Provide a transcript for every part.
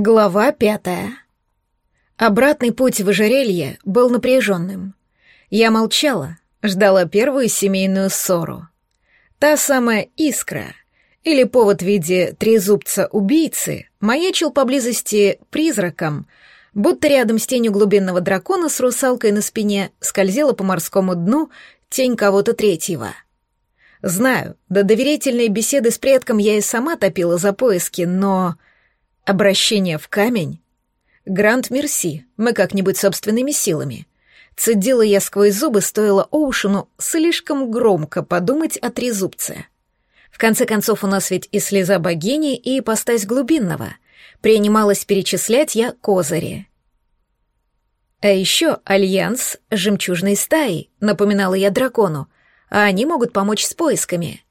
Глава пятая. Обратный путь в ожерелье был напряженным. Я молчала, ждала первую семейную ссору. Та самая искра, или повод в виде трезубца-убийцы, маячил поблизости призраком, будто рядом с тенью глубинного дракона с русалкой на спине скользила по морскому дну тень кого-то третьего. Знаю, до доверительной беседы с предком я и сама топила за поиски, но Обращение в камень? Грант Мерси, мы как-нибудь собственными силами. Цедила я сквозь зубы, стоило Оушену слишком громко подумать о трезубце. В конце концов, у нас ведь и слеза богини, и ипостась глубинного. Принималась перечислять я козыри. А еще альянс жемчужной стаи, напоминала я дракону, а они могут помочь с поисками.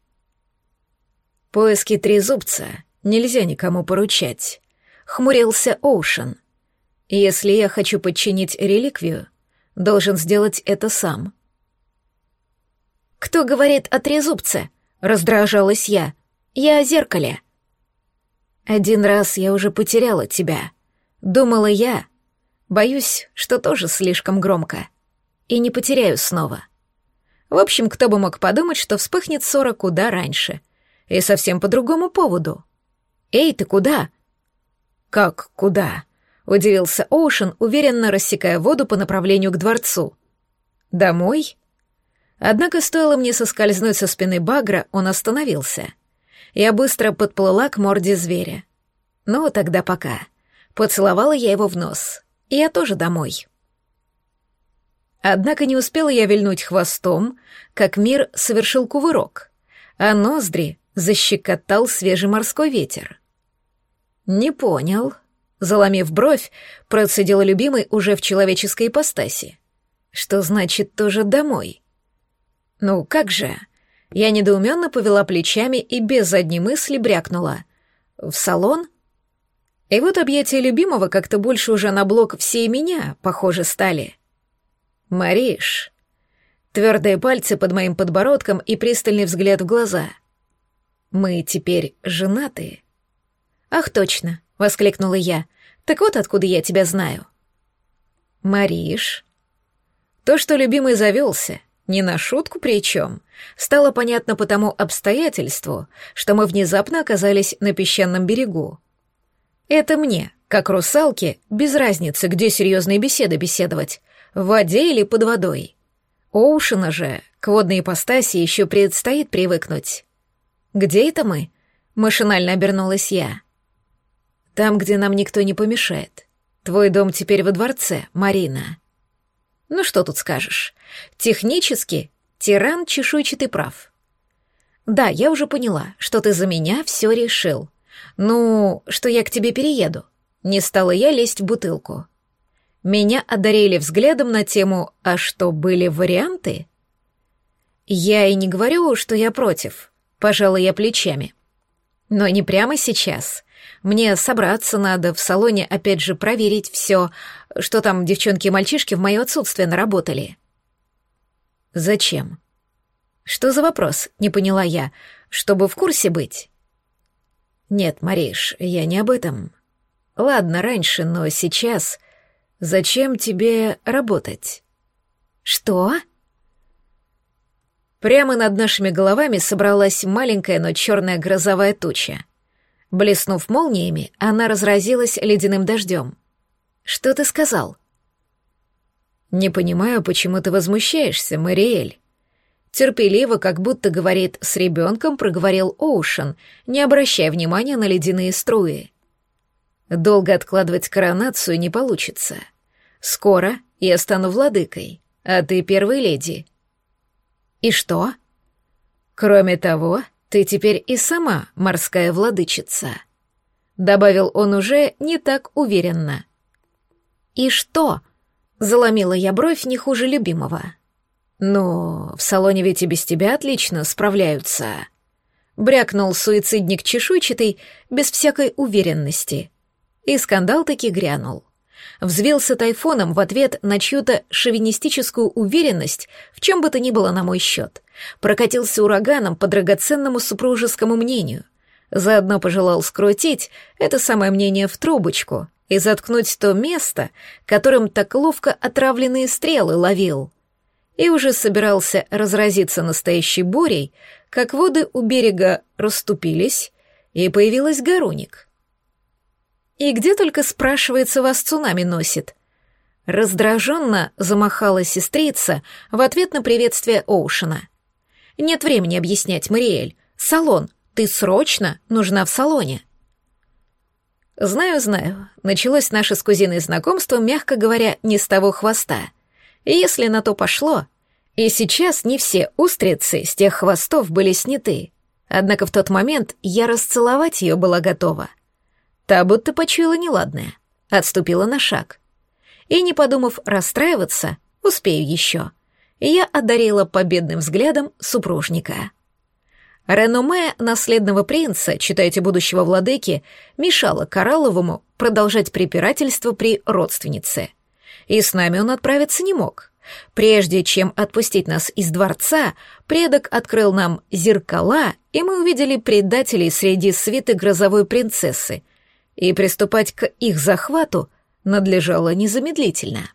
Поиски трезубца нельзя никому поручать хмурился Оушен. «Если я хочу подчинить реликвию, должен сделать это сам». «Кто говорит о трезубце?» — раздражалась я. «Я о зеркале». «Один раз я уже потеряла тебя. Думала я. Боюсь, что тоже слишком громко. И не потеряю снова». В общем, кто бы мог подумать, что вспыхнет ссора куда раньше. И совсем по другому поводу. «Эй, ты куда?» «Как куда?» — удивился Оушен, уверенно рассекая воду по направлению к дворцу. «Домой?» Однако стоило мне соскользнуть со спины багра, он остановился. Я быстро подплыла к морде зверя. «Ну, тогда пока». Поцеловала я его в нос. И я тоже домой. Однако не успела я вильнуть хвостом, как мир совершил кувырок, а ноздри защекотал свежий морской ветер. «Не понял», — заломив бровь, процедила любимый уже в человеческой ипостаси. «Что значит тоже домой?» «Ну, как же?» Я недоуменно повела плечами и без задней мысли брякнула. «В салон?» И вот объятия любимого как-то больше уже на блок все и меня, похоже, стали. «Мариш!» Твердые пальцы под моим подбородком и пристальный взгляд в глаза. «Мы теперь женаты?» «Ах, точно!» — воскликнула я. «Так вот откуда я тебя знаю». «Мариш...» То, что любимый завелся, не на шутку причем, стало понятно по тому обстоятельству, что мы внезапно оказались на песчаном берегу. Это мне, как русалке, без разницы, где серьезные беседы беседовать, в воде или под водой. Оушена же к водной ипостаси еще предстоит привыкнуть. «Где это мы?» — машинально обернулась я. Там, где нам никто не помешает. Твой дом теперь во дворце, Марина. Ну что тут скажешь? Технически тиран чешуйчатый прав. Да, я уже поняла, что ты за меня все решил. Ну, что я к тебе перееду. Не стала я лезть в бутылку. Меня одарили взглядом на тему «А что, были варианты?» Я и не говорю, что я против. Пожалуй, я плечами. Но не прямо сейчас. Мне собраться надо, в салоне опять же проверить все, что там девчонки и мальчишки в мое отсутствие наработали. Зачем? Что за вопрос? Не поняла я. Чтобы в курсе быть? Нет, Мариш, я не об этом. Ладно, раньше, но сейчас... Зачем тебе работать? Что? Прямо над нашими головами собралась маленькая, но черная грозовая туча. Блеснув молниями, она разразилась ледяным дождем. «Что ты сказал?» «Не понимаю, почему ты возмущаешься, Мариэль». Терпеливо, как будто говорит с ребенком, проговорил Оушен, не обращая внимания на ледяные струи. «Долго откладывать коронацию не получится. Скоро я стану владыкой, а ты первой леди». «И что?» «Кроме того, ты теперь и сама морская владычица», — добавил он уже не так уверенно. «И что?» — заломила я бровь не хуже любимого. «Ну, в салоне ведь и без тебя отлично справляются», — брякнул суицидник чешуйчатый без всякой уверенности. И скандал таки грянул взвился тайфоном в ответ на чью-то шовинистическую уверенность в чем бы то ни было на мой счет. Прокатился ураганом по драгоценному супружескому мнению. Заодно пожелал скрутить это самое мнение в трубочку и заткнуть то место, которым так ловко отравленные стрелы ловил. И уже собирался разразиться настоящей бурей, как воды у берега расступились, и появилась Гаруник. «И где только, спрашивается, вас цунами носит?» Раздраженно замахала сестрица в ответ на приветствие Оушена. «Нет времени объяснять, Мариэль. Салон. Ты срочно нужна в салоне». «Знаю, знаю. Началось наше с кузиной знакомство, мягко говоря, не с того хвоста. Если на то пошло, и сейчас не все устрицы с тех хвостов были сняты. Однако в тот момент я расцеловать ее была готова. Та будто почуяла неладное, отступила на шаг — и, не подумав расстраиваться, успею еще, я одарила победным взглядом супружника. Реноме наследного принца, читайте будущего владыки, мешало Коралловому продолжать препирательство при родственнице. И с нами он отправиться не мог. Прежде чем отпустить нас из дворца, предок открыл нам зеркала, и мы увидели предателей среди свиты грозовой принцессы. И приступать к их захвату надлежало незамедлительно.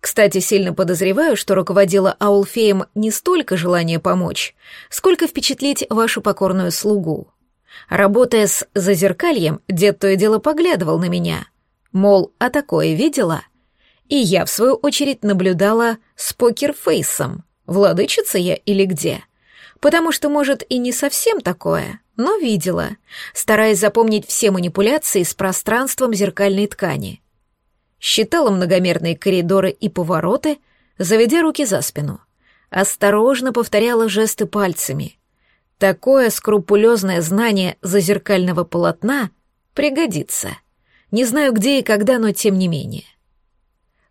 Кстати, сильно подозреваю, что руководила Аулфеем не столько желание помочь, сколько впечатлить вашу покорную слугу. Работая с зазеркальем, дед то и дело поглядывал на меня. Мол, а такое видела? И я, в свою очередь, наблюдала с покерфейсом. Владычица я или где? Потому что, может, и не совсем такое, но видела, стараясь запомнить все манипуляции с пространством зеркальной ткани считала многомерные коридоры и повороты, заведя руки за спину. Осторожно повторяла жесты пальцами. Такое скрупулезное знание зазеркального полотна пригодится. Не знаю где и когда, но тем не менее.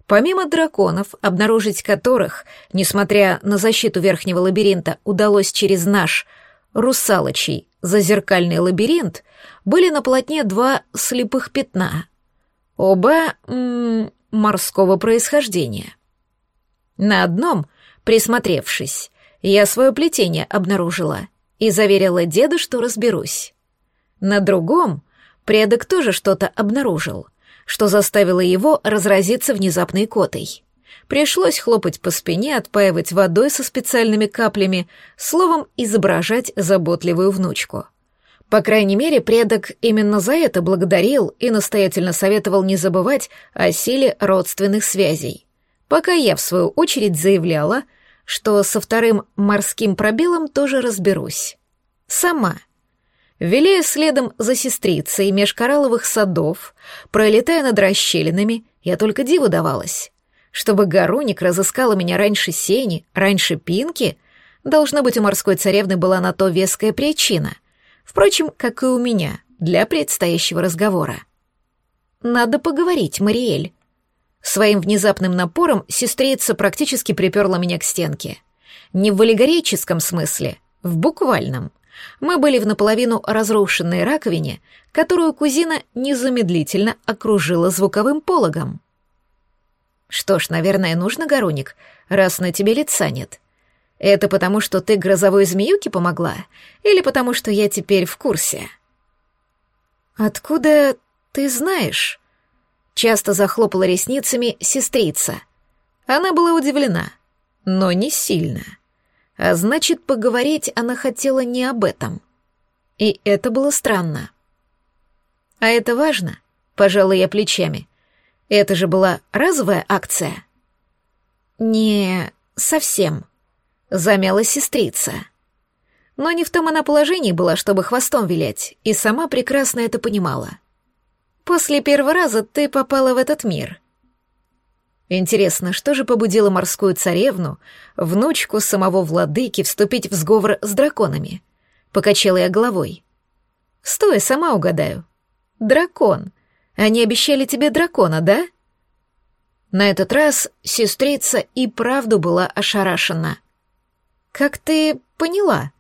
Помимо драконов, обнаружить которых, несмотря на защиту верхнего лабиринта, удалось через наш русалочий зазеркальный лабиринт, были на полотне два слепых пятна — Оба морского происхождения. На одном, присмотревшись, я свое плетение обнаружила и заверила деда, что разберусь. На другом предок тоже что-то обнаружил, что заставило его разразиться внезапной котой. Пришлось хлопать по спине, отпаивать водой со специальными каплями, словом, изображать заботливую внучку. По крайней мере, предок именно за это благодарил и настоятельно советовал не забывать о силе родственных связей. Пока я, в свою очередь, заявляла, что со вторым морским пробелом тоже разберусь. Сама. Виляя следом за сестрицей меж коралловых садов, пролетая над расщелинами, я только диву давалась. Чтобы Гаруник разыскала меня раньше Сени, раньше Пинки, должно быть, у морской царевны была на то веская причина — Впрочем, как и у меня, для предстоящего разговора. «Надо поговорить, Мариэль». Своим внезапным напором сестрица практически приперла меня к стенке. Не в аллегорическом смысле, в буквальном. Мы были в наполовину разрушенной раковине, которую кузина незамедлительно окружила звуковым пологом. «Что ж, наверное, нужно, Гороник, раз на тебе лица нет. Это потому, что ты грозовой змеюке помогла? Или потому, что я теперь в курсе?» «Откуда ты знаешь?» Часто захлопала ресницами сестрица. Она была удивлена, но не сильно. А значит, поговорить она хотела не об этом. И это было странно. «А это важно?» — пожала я плечами. «Это же была разовая акция?» «Не совсем», замяла сестрица. Но не в том она положении была, чтобы хвостом вилять, и сама прекрасно это понимала. После первого раза ты попала в этот мир. Интересно, что же побудило морскую царевну, внучку самого владыки, вступить в сговор с драконами? Покачала я головой. Стой, сама угадаю. Дракон. Они обещали тебе дракона, да? На этот раз сестрица и правду была ошарашена — «Как ты поняла?»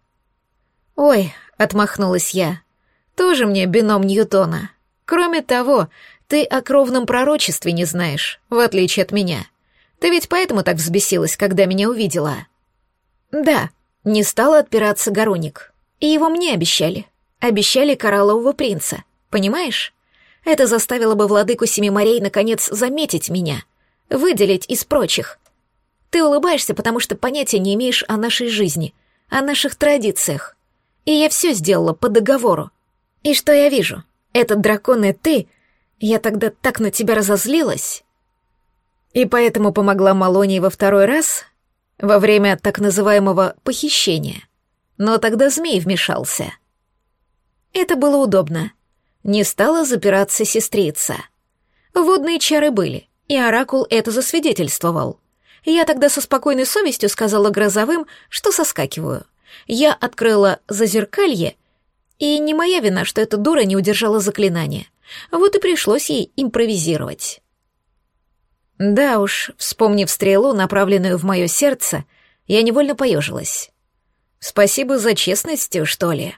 «Ой», — отмахнулась я, — «тоже мне бином Ньютона. Кроме того, ты о кровном пророчестве не знаешь, в отличие от меня. Ты ведь поэтому так взбесилась, когда меня увидела?» «Да», — не стала отпираться Гороник. «И его мне обещали. обещали кораллового принца, понимаешь? Это заставило бы владыку Семи морей наконец заметить меня, выделить из прочих. Ты улыбаешься, потому что понятия не имеешь о нашей жизни, о наших традициях. И я все сделала по договору. И что я вижу? Этот дракон и ты. Я тогда так на тебя разозлилась. И поэтому помогла Малонии во второй раз, во время так называемого похищения. Но тогда змей вмешался. Это было удобно. Не стала запираться сестрица. Водные чары были, и Оракул это засвидетельствовал. Я тогда со спокойной совестью сказала грозовым, что соскакиваю. Я открыла зазеркалье, и не моя вина, что эта дура не удержала заклинание. Вот и пришлось ей импровизировать. Да уж, вспомнив стрелу, направленную в мое сердце, я невольно поежилась. Спасибо за честность, что ли.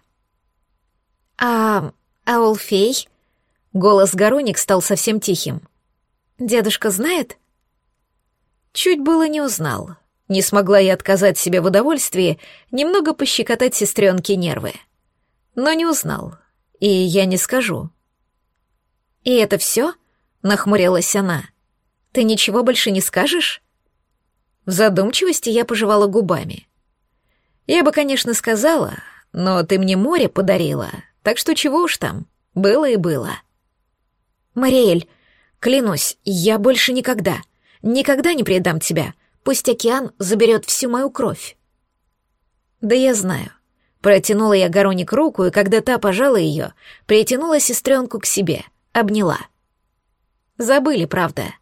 А... Аулфей? Голос Гороник стал совсем тихим. Дедушка знает? Чуть было не узнал. Не смогла я отказать себе в удовольствии немного пощекотать сестренке нервы. Но не узнал. И я не скажу. «И это все?» — нахмурилась она. «Ты ничего больше не скажешь?» В задумчивости я пожевала губами. «Я бы, конечно, сказала, но ты мне море подарила, так что чего уж там, было и было». «Мариэль, клянусь, я больше никогда, никогда не предам тебя, пусть океан заберет всю мою кровь». «Да я знаю». Протянула я Гороник руку, и когда та пожала ее, притянула сестренку к себе, обняла. «Забыли, правда?»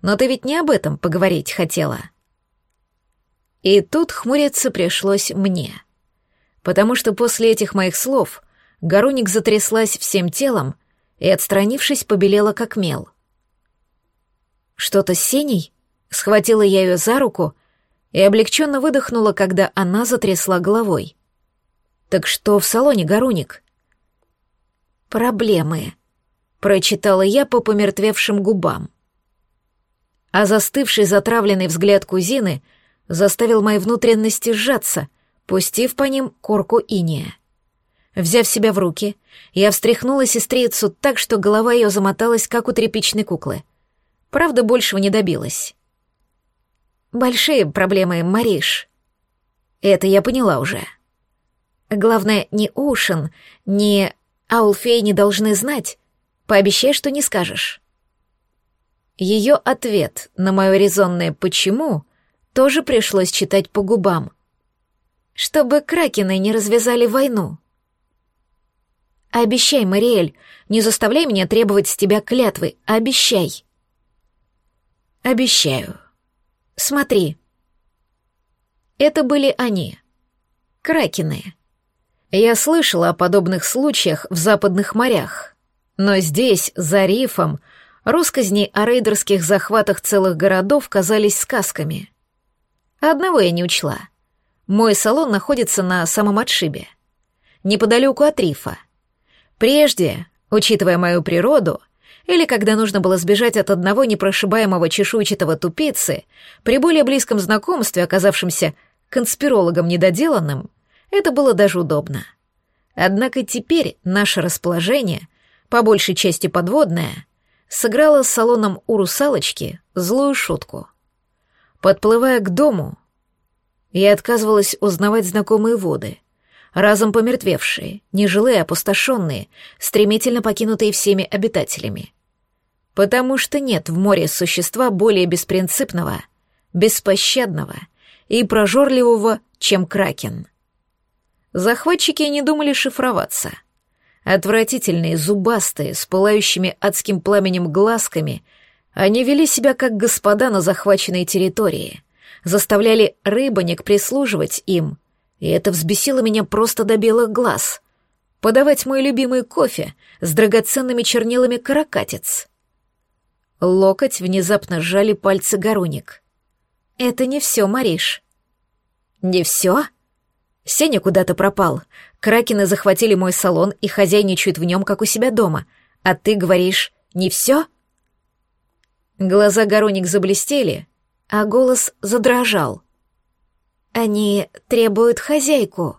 Но ты ведь не об этом поговорить хотела. И тут хмуриться пришлось мне. Потому что после этих моих слов Гаруник затряслась всем телом и, отстранившись, побелела как мел. «Что-то с Сеней?» Схватила я ее за руку и облегченно выдохнула, когда она затрясла головой. «Так что в салоне, Гаруник?» «Проблемы», — прочитала я по помертвевшим губам а застывший затравленный взгляд кузины заставил мои внутренности сжаться, пустив по ним корку иния. Взяв себя в руки, я встряхнула сестрицу так, что голова ее замоталась, как у тряпичной куклы. Правда, большего не добилась. «Большие проблемы, Мариш». Это я поняла уже. Главное, ни Оушен, ни Аулфей не должны знать. Пообещай, что не скажешь. Ее ответ на мое резонное «почему» тоже пришлось читать по губам. Чтобы кракены не развязали войну. Обещай, Мариэль, не заставляй меня требовать с тебя клятвы, обещай. Обещаю. Смотри. Это были они. Кракены. Я слышала о подобных случаях в западных морях, но здесь, за рифом, Росказни о рейдерских захватах целых городов казались сказками. Одного я не учла. Мой салон находится на самом отшибе, неподалеку от рифа. Прежде, учитывая мою природу, или когда нужно было сбежать от одного непрошибаемого чешуйчатого тупицы, при более близком знакомстве, оказавшемся конспирологом недоделанным, это было даже удобно. Однако теперь наше расположение, по большей части подводное, сыграла с салоном у русалочки злую шутку. Подплывая к дому, я отказывалась узнавать знакомые воды, разом помертвевшие, нежилые, опустошенные, стремительно покинутые всеми обитателями. Потому что нет в море существа более беспринципного, беспощадного и прожорливого, чем кракен. Захватчики не думали шифроваться — Отвратительные, зубастые, с пылающими адским пламенем глазками, они вели себя как господа на захваченной территории, заставляли рыбанек прислуживать им, и это взбесило меня просто до белых глаз. Подавать мой любимый кофе с драгоценными чернилами каракатиц. Локоть внезапно сжали пальцы Гаруник. «Это не все, Мариш». «Не все?» Сеня куда-то пропал. Кракены захватили мой салон и хозяйничают в нем, как у себя дома. А ты говоришь, не все? Глаза Гороник заблестели, а голос задрожал. Они требуют хозяйку.